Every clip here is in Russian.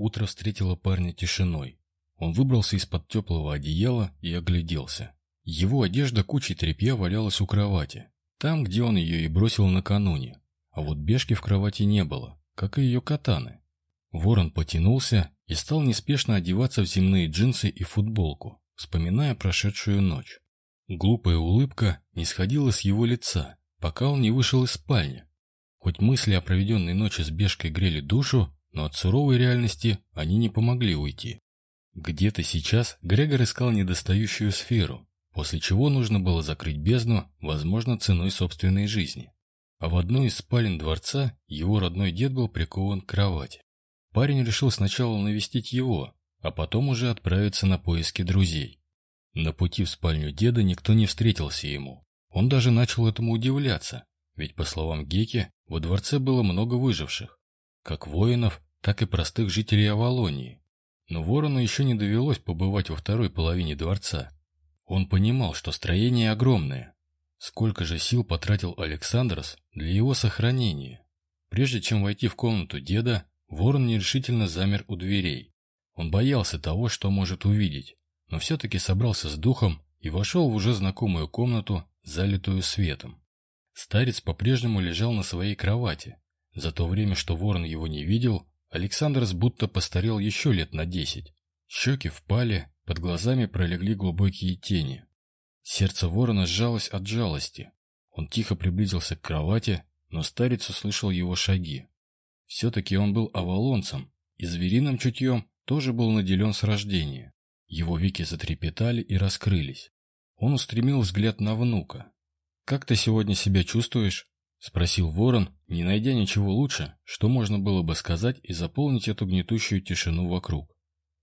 Утро встретило парня тишиной. Он выбрался из-под теплого одеяла и огляделся. Его одежда кучей тряпья валялась у кровати, там, где он ее и бросил накануне. А вот бешки в кровати не было, как и ее катаны. Ворон потянулся и стал неспешно одеваться в земные джинсы и футболку, вспоминая прошедшую ночь. Глупая улыбка не сходила с его лица, пока он не вышел из спальни. Хоть мысли о проведенной ночи с Бешкой грели душу, но от суровой реальности они не помогли уйти. Где-то сейчас Грегор искал недостающую сферу, после чего нужно было закрыть бездну, возможно, ценой собственной жизни. А в одной из спален дворца его родной дед был прикован к кровати. Парень решил сначала навестить его, а потом уже отправиться на поиски друзей. На пути в спальню деда никто не встретился ему. Он даже начал этому удивляться, ведь, по словам Геки, во дворце было много выживших, как воинов, так и простых жителей Авалонии. Но ворону еще не довелось побывать во второй половине дворца. Он понимал, что строение огромное. Сколько же сил потратил Александрос для его сохранения. Прежде чем войти в комнату деда, ворон нерешительно замер у дверей. Он боялся того, что может увидеть, но все-таки собрался с духом и вошел в уже знакомую комнату, залитую светом. Старец по-прежнему лежал на своей кровати. За то время, что ворон его не видел, Александр будто постарел еще лет на десять. Щеки впали, под глазами пролегли глубокие тени. Сердце ворона сжалось от жалости. Он тихо приблизился к кровати, но старец услышал его шаги. Все-таки он был авалонцем, и звериным чутьем тоже был наделен с рождения. Его веки затрепетали и раскрылись. Он устремил взгляд на внука. «Как ты сегодня себя чувствуешь?» — спросил ворон, не найдя ничего лучше, что можно было бы сказать и заполнить эту гнетущую тишину вокруг.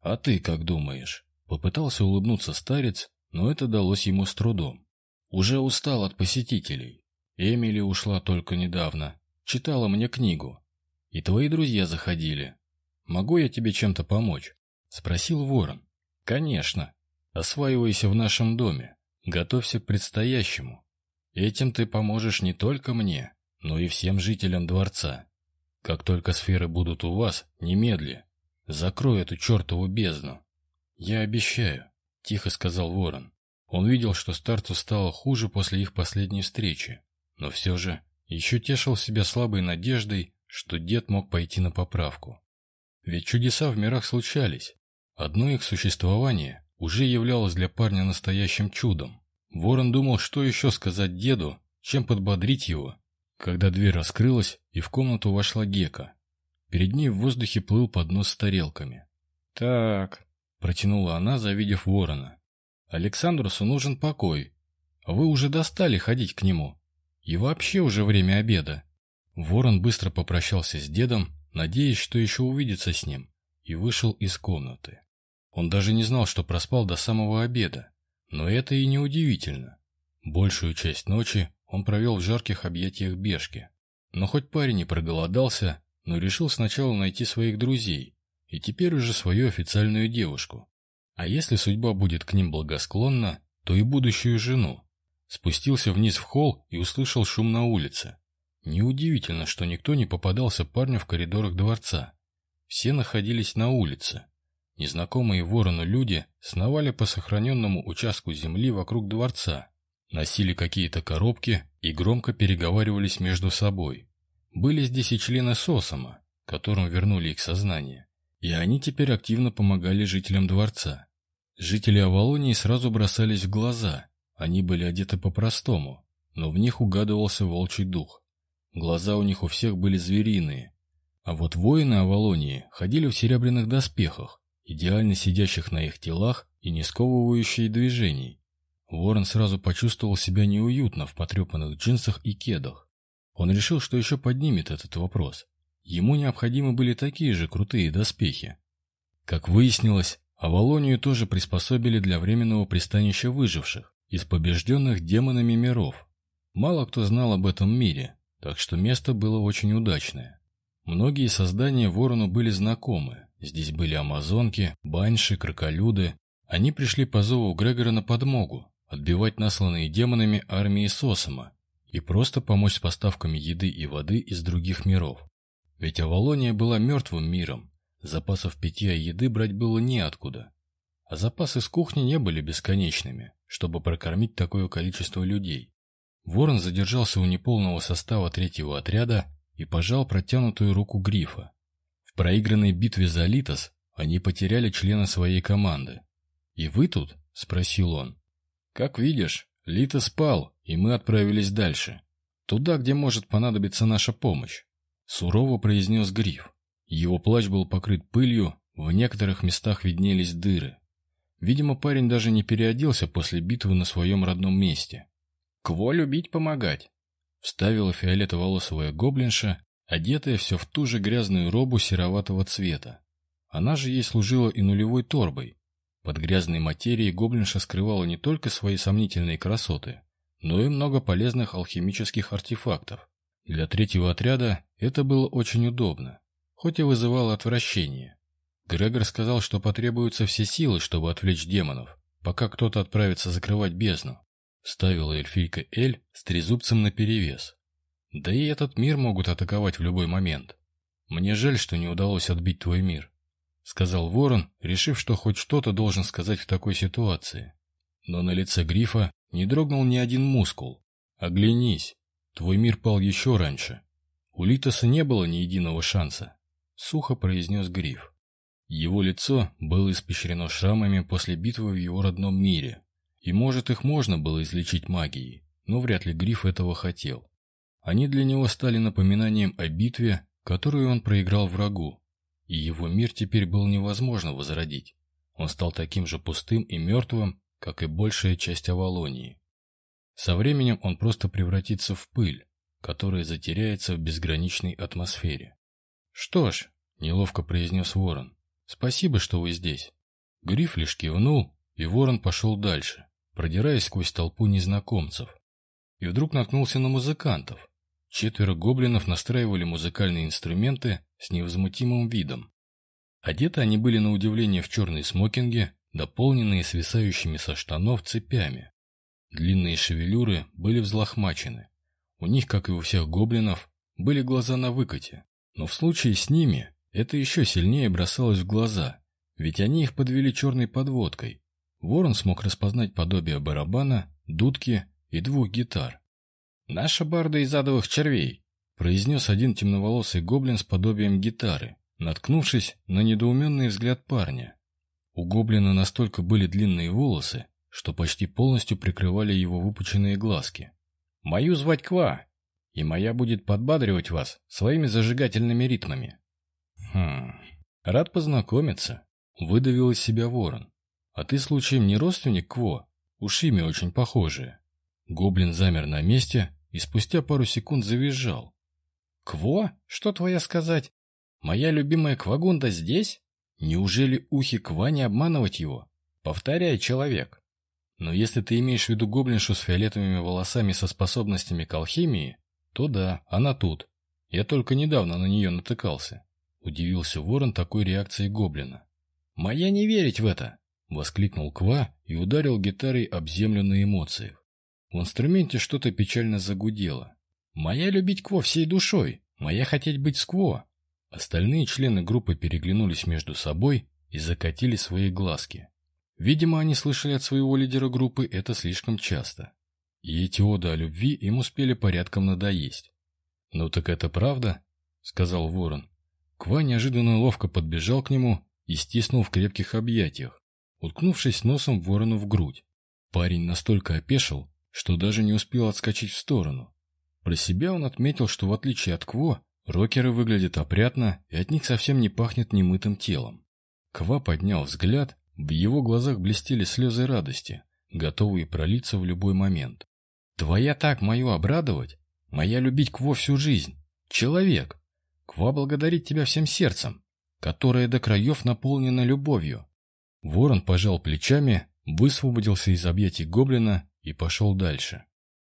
«А ты как думаешь?» Попытался улыбнуться старец, но это далось ему с трудом. «Уже устал от посетителей. Эмили ушла только недавно. Читала мне книгу. И твои друзья заходили. Могу я тебе чем-то помочь?» Спросил ворон. «Конечно. Осваивайся в нашем доме. Готовься к предстоящему. Этим ты поможешь не только мне, но и всем жителям дворца. Как только сферы будут у вас, немедли. Закрой эту чертову бездну. Я обещаю, — тихо сказал ворон. Он видел, что старцу стало хуже после их последней встречи, но все же еще тешил себя слабой надеждой, что дед мог пойти на поправку. Ведь чудеса в мирах случались. Одно их существование уже являлось для парня настоящим чудом. Ворон думал, что еще сказать деду, чем подбодрить его, когда дверь раскрылась, и в комнату вошла Гека. Перед ней в воздухе плыл поднос с тарелками. «Так», — протянула она, завидев ворона. «Александрусу нужен покой. Вы уже достали ходить к нему. И вообще уже время обеда». Ворон быстро попрощался с дедом, надеясь, что еще увидится с ним, и вышел из комнаты. Он даже не знал, что проспал до самого обеда. Но это и не удивительно. Большую часть ночи он провел в жарких объятиях Бешки. Но хоть парень и проголодался, но решил сначала найти своих друзей и теперь уже свою официальную девушку. А если судьба будет к ним благосклонна, то и будущую жену. Спустился вниз в холл и услышал шум на улице. Неудивительно, что никто не попадался парню в коридорах дворца. Все находились на улице. Незнакомые ворону люди сновали по сохраненному участку земли вокруг дворца, носили какие-то коробки и громко переговаривались между собой. Были здесь и члены Сосома, которым вернули их сознание, и они теперь активно помогали жителям дворца. Жители Авалонии сразу бросались в глаза, они были одеты по-простому, но в них угадывался волчий дух. Глаза у них у всех были звериные, а вот воины Авалонии ходили в серебряных доспехах, идеально сидящих на их телах и не сковывающие движений. Ворон сразу почувствовал себя неуютно в потрепанных джинсах и кедах. Он решил, что еще поднимет этот вопрос. Ему необходимы были такие же крутые доспехи. Как выяснилось, Авалонию тоже приспособили для временного пристанища выживших из побежденных демонами миров. Мало кто знал об этом мире, так что место было очень удачное. Многие создания ворону были знакомы, Здесь были амазонки, баньши, кроколюды. Они пришли по зову Грегора на подмогу, отбивать насланные демонами армии Сосома и просто помочь с поставками еды и воды из других миров. Ведь Авалония была мертвым миром, Запасов питья и еды брать было неоткуда. А запасы с кухни не были бесконечными, чтобы прокормить такое количество людей. Ворон задержался у неполного состава третьего отряда и пожал протянутую руку Грифа. Проигранной битве за Литос они потеряли члена своей команды. «И вы тут?» — спросил он. «Как видишь, Лита спал, и мы отправились дальше. Туда, где может понадобиться наша помощь», — сурово произнес Гриф. Его плащ был покрыт пылью, в некоторых местах виднелись дыры. Видимо, парень даже не переоделся после битвы на своем родном месте. «Кво любить помогать?» Вставила фиолетово-волосовая гоблинша, одетая все в ту же грязную робу сероватого цвета. Она же ей служила и нулевой торбой. Под грязной материей гоблинша скрывала не только свои сомнительные красоты, но и много полезных алхимических артефактов. Для третьего отряда это было очень удобно, хоть и вызывало отвращение. Грегор сказал, что потребуются все силы, чтобы отвлечь демонов, пока кто-то отправится закрывать бездну. Ставила эльфийка Эль с трезубцем наперевес. Да и этот мир могут атаковать в любой момент. Мне жаль, что не удалось отбить твой мир, сказал Ворон, решив, что хоть что-то должен сказать в такой ситуации. Но на лице Грифа не дрогнул ни один мускул. Оглянись, твой мир пал еще раньше. У Литоса не было ни единого шанса, сухо произнес Гриф. Его лицо было испещрено шрамами после битвы в его родном мире. И может их можно было излечить магией, но вряд ли Гриф этого хотел. Они для него стали напоминанием о битве, которую он проиграл врагу, и его мир теперь был невозможно возродить. Он стал таким же пустым и мертвым, как и большая часть Авалонии. Со временем он просто превратится в пыль, которая затеряется в безграничной атмосфере. «Что ж», — неловко произнес Ворон, — «спасибо, что вы здесь». Гриф лишь кивнул, и Ворон пошел дальше продираясь сквозь толпу незнакомцев. И вдруг наткнулся на музыкантов. Четверо гоблинов настраивали музыкальные инструменты с невозмутимым видом. Одеты они были на удивление в черные смокинги, дополненные свисающими со штанов цепями. Длинные шевелюры были взлохмачены. У них, как и у всех гоблинов, были глаза на выкате. Но в случае с ними это еще сильнее бросалось в глаза, ведь они их подвели черной подводкой, Ворон смог распознать подобие барабана, дудки и двух гитар. «Наша барда из адовых червей», — произнес один темноволосый гоблин с подобием гитары, наткнувшись на недоуменный взгляд парня. У гоблина настолько были длинные волосы, что почти полностью прикрывали его выпученные глазки. «Мою звать Ква, и моя будет подбадривать вас своими зажигательными ритмами». «Хм, рад познакомиться», — выдавил из себя ворон. «А ты, случаем, не родственник Кво? Уж имя очень похожее». Гоблин замер на месте и спустя пару секунд завизжал. «Кво? Что твоя сказать? Моя любимая Квагунда здесь? Неужели ухи Ква не обманывать его? Повторяй, человек». Но если ты имеешь в виду гоблиншу с фиолетовыми волосами со способностями к алхимии, то да, она тут. Я только недавно на нее натыкался. Удивился ворон такой реакцией гоблина. «Моя не верить в это!» — воскликнул Ква и ударил гитарой об землю на эмоциях. В инструменте что-то печально загудело. «Моя любить Кво всей душой! Моя хотеть быть с Кво!» Остальные члены группы переглянулись между собой и закатили свои глазки. Видимо, они слышали от своего лидера группы это слишком часто. И эти оды о любви им успели порядком надоесть. «Ну так это правда?» — сказал Ворон. Ква неожиданно ловко подбежал к нему и стиснул в крепких объятиях уткнувшись носом ворону в грудь. Парень настолько опешил, что даже не успел отскочить в сторону. Про себя он отметил, что в отличие от Кво, рокеры выглядят опрятно и от них совсем не пахнет немытым телом. Ква поднял взгляд, в его глазах блестели слезы радости, готовые пролиться в любой момент. «Твоя так мою обрадовать? Моя любить Кво всю жизнь. Человек! Ква благодарит тебя всем сердцем, которое до краев наполнено любовью. Ворон пожал плечами, высвободился из объятий гоблина и пошел дальше.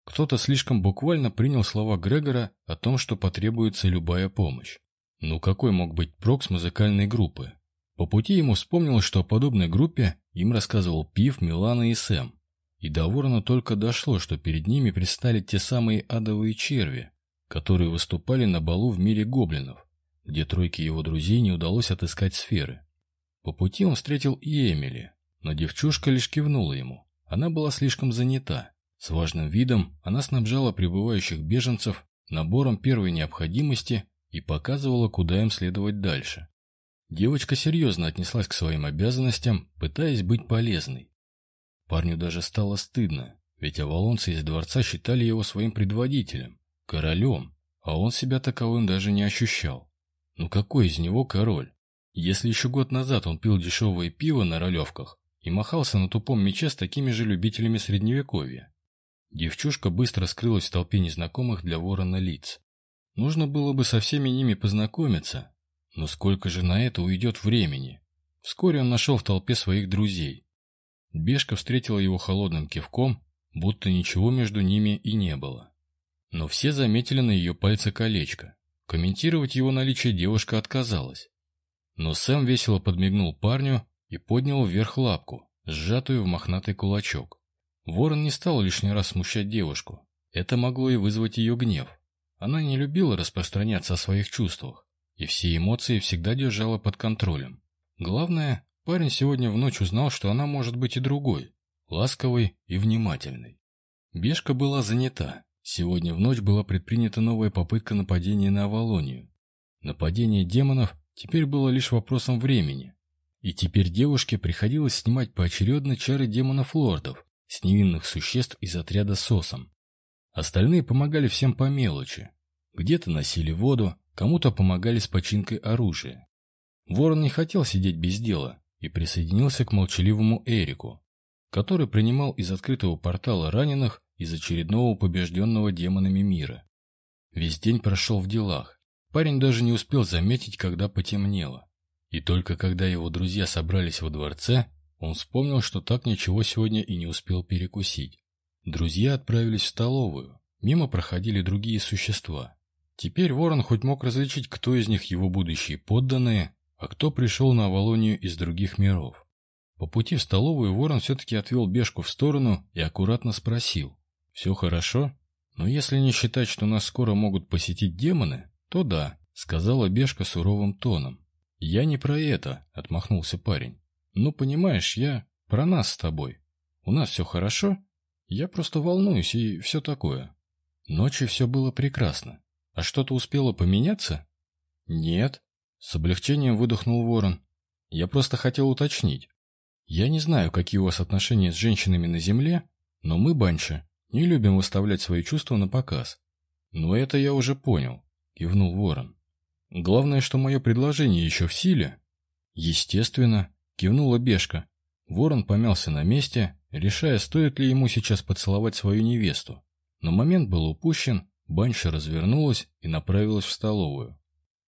Кто-то слишком буквально принял слова Грегора о том, что потребуется любая помощь. Ну какой мог быть прок музыкальной группы? По пути ему вспомнилось, что о подобной группе им рассказывал Пив, Милана и Сэм. И до Ворона только дошло, что перед ними предстали те самые адовые черви, которые выступали на балу в мире гоблинов. где тройке его друзей не удалось отыскать сферы. По пути он встретил и Эмили, но девчушка лишь кивнула ему. Она была слишком занята. С важным видом она снабжала прибывающих беженцев набором первой необходимости и показывала, куда им следовать дальше. Девочка серьезно отнеслась к своим обязанностям, пытаясь быть полезной. Парню даже стало стыдно, ведь авалонцы из дворца считали его своим предводителем, королем, а он себя таковым даже не ощущал. Ну какой из него король? Если еще год назад он пил дешевое пиво на ролевках и махался на тупом мече с такими же любителями средневековья. Девчушка быстро скрылась в толпе незнакомых для ворона лиц. Нужно было бы со всеми ними познакомиться, но сколько же на это уйдет времени? Вскоре он нашел в толпе своих друзей. Бешка встретила его холодным кивком, будто ничего между ними и не было. Но все заметили на ее пальце колечко. Комментировать его наличие девушка отказалась. Но Сэм весело подмигнул парню и поднял вверх лапку, сжатую в мохнатый кулачок. Ворон не стал лишний раз смущать девушку. Это могло и вызвать ее гнев. Она не любила распространяться о своих чувствах и все эмоции всегда держала под контролем. Главное, парень сегодня в ночь узнал, что она может быть и другой, ласковой и внимательной. Бешка была занята. Сегодня в ночь была предпринята новая попытка нападения на Авалонию. Нападение демонов теперь было лишь вопросом времени. И теперь девушке приходилось снимать поочередно чары демонов-лордов с невинных существ из отряда СОСом. Остальные помогали всем по мелочи. Где-то носили воду, Кому-то помогали с починкой оружия. Ворон не хотел сидеть без дела и присоединился к молчаливому Эрику, который принимал из открытого портала раненых из очередного побежденного демонами мира. Весь день прошел в делах. Парень даже не успел заметить, когда потемнело. И только когда его друзья собрались во дворце, он вспомнил, что так ничего сегодня и не успел перекусить. Друзья отправились в столовую. Мимо проходили другие существа. Теперь Ворон хоть мог различить, кто из них его будущие подданные, а кто пришел на Авалонию из других миров. По пути в столовую Ворон все-таки отвел Бешку в сторону и аккуратно спросил. «Все хорошо? Но если не считать, что нас скоро могут посетить демоны, то да», — сказала Бешка суровым тоном. «Я не про это», — отмахнулся парень. «Ну, понимаешь, я про нас с тобой. У нас все хорошо, я просто волнуюсь и все такое». Ночью все было прекрасно. А что-то успело поменяться? Нет. С облегчением выдохнул Ворон. Я просто хотел уточнить. Я не знаю, какие у вас отношения с женщинами на земле, но мы, Банши, не любим выставлять свои чувства на показ. Но это я уже понял, кивнул Ворон. Главное, что мое предложение еще в силе. Естественно, кивнула Бешка. Ворон помялся на месте, решая, стоит ли ему сейчас поцеловать свою невесту. Но момент был упущен, Банша развернулась и направилась в столовую.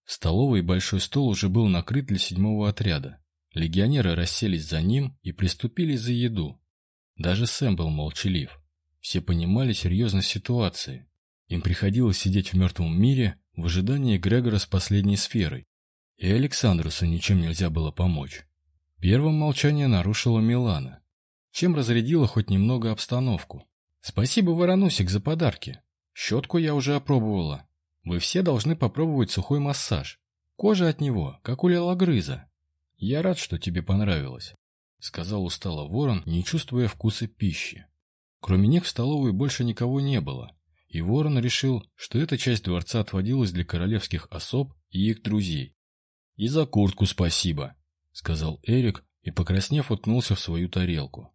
В столовой большой стол уже был накрыт для седьмого отряда. Легионеры расселись за ним и приступили за еду. Даже Сэм был молчалив. Все понимали серьезность ситуации. Им приходилось сидеть в мертвом мире в ожидании Грегора с последней сферой. И Александрусу ничем нельзя было помочь. Первым молчание нарушила Милана, чем разрядила хоть немного обстановку. «Спасибо, Вороносик, за подарки», Щетку я уже опробовала. Вы все должны попробовать сухой массаж. Кожа от него, как у лелогрыза. Я рад, что тебе понравилось, — сказал устало ворон, не чувствуя вкуса пищи. Кроме них в столовой больше никого не было, и ворон решил, что эта часть дворца отводилась для королевских особ и их друзей. «И за куртку спасибо», — сказал Эрик и, покраснев, уткнулся в свою тарелку.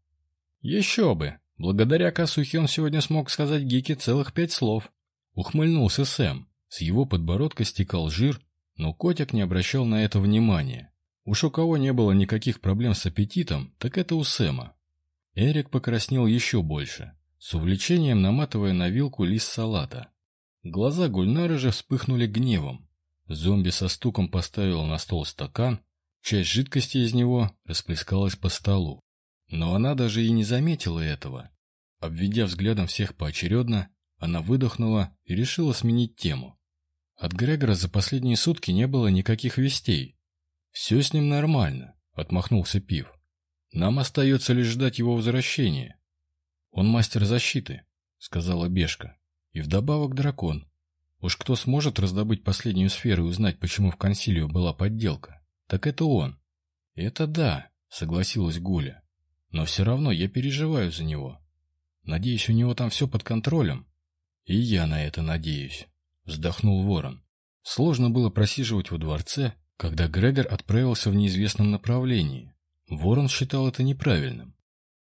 «Еще бы!» Благодаря Касухе он сегодня смог сказать Гике целых пять слов. Ухмыльнулся Сэм. С его подбородка стекал жир, но котик не обращал на это внимания. Уж у кого не было никаких проблем с аппетитом, так это у Сэма. Эрик покраснел еще больше, с увлечением наматывая на вилку лист салата. Глаза Гульнары же вспыхнули гневом. Зомби со стуком поставил на стол стакан, часть жидкости из него расплескалась по столу. Но она даже и не заметила этого. Обведя взглядом всех поочередно, она выдохнула и решила сменить тему. От Грегора за последние сутки не было никаких вестей. «Все с ним нормально», — отмахнулся Пив. «Нам остается лишь ждать его возвращения». «Он мастер защиты», — сказала Бешка. «И вдобавок дракон. Уж кто сможет раздобыть последнюю сферу и узнать, почему в консилию была подделка, так это он. Это да, согласилась Гуля. Но все равно я переживаю за него. Надеюсь, у него там все под контролем. И я на это надеюсь, вздохнул Ворон. Сложно было просиживать во дворце, когда Грегор отправился в неизвестном направлении. Ворон считал это неправильным.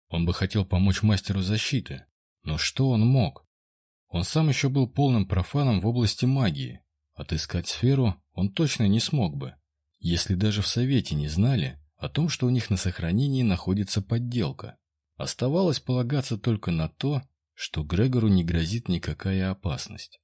Он бы хотел помочь мастеру защиты, но что он мог? Он сам еще был полным профаном в области магии. Отыскать сферу он точно не смог бы, если даже в Совете не знали о том, что у них на сохранении находится подделка. Оставалось полагаться только на то, что Грегору не грозит никакая опасность.